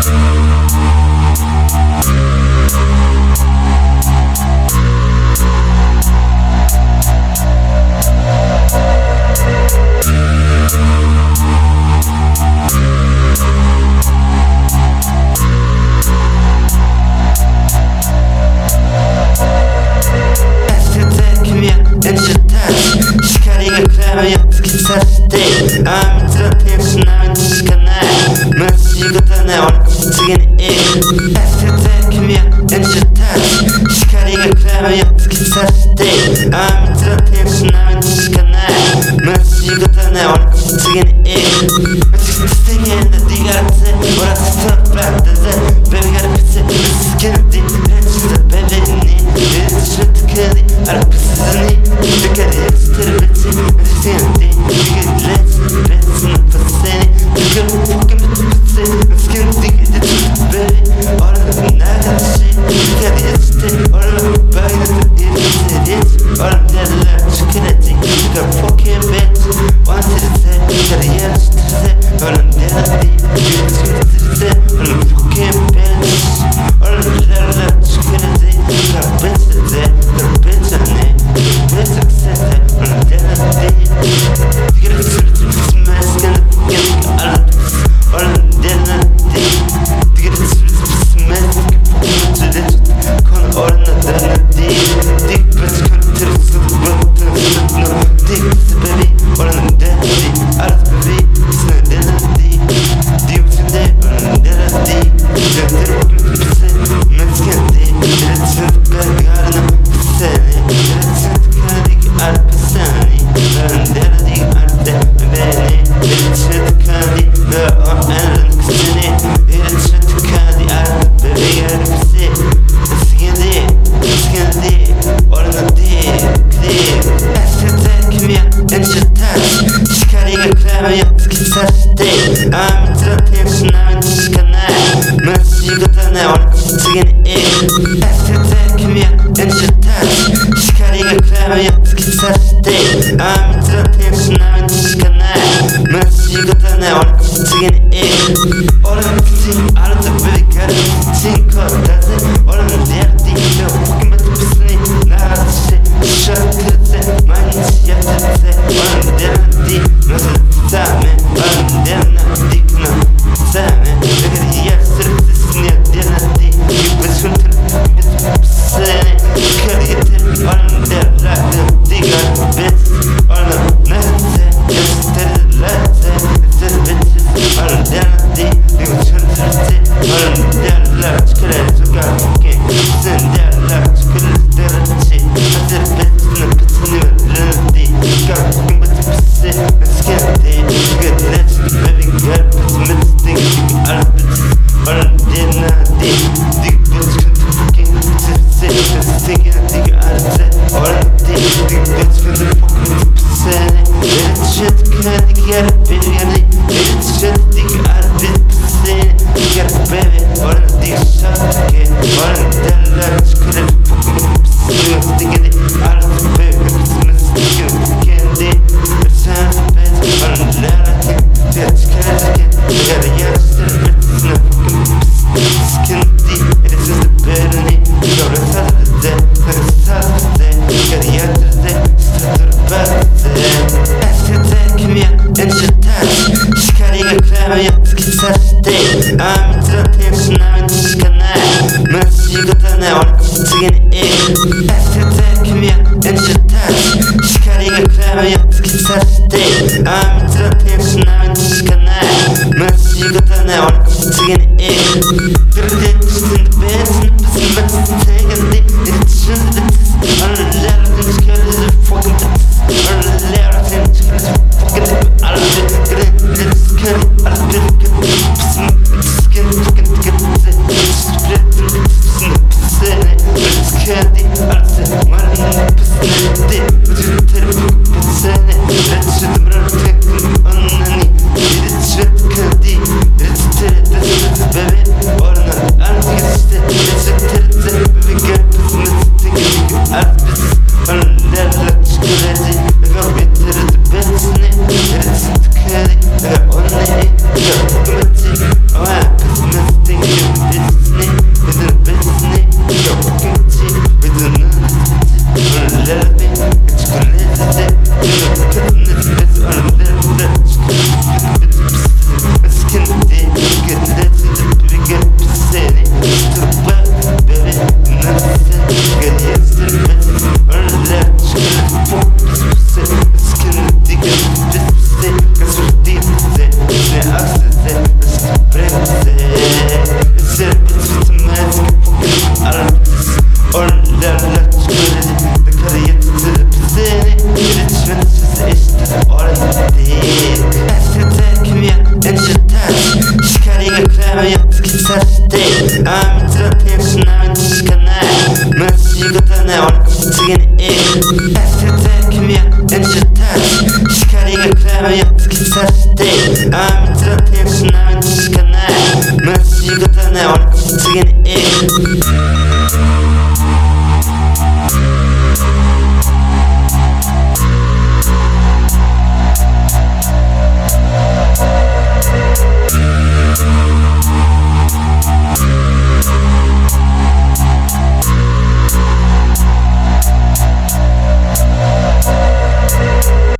Thank ol Sigin ish Esirte kimya Inşirten Şikariye kremiye Skitsesti Amitira tension Amin şikane Mersi gıtane ol Sigin ish Skitsesti yende digartı Orası tırplar dedi Bebigar pisi Bitch. させてあいつの天使なめてしかない。まず仕事ない俺こそ次にいい。明日君は演者たち光が暗闇を突き刺してあい。yeah. now. ね俺次に行く焦って君は演じた光が暗闇を突き刺して。あ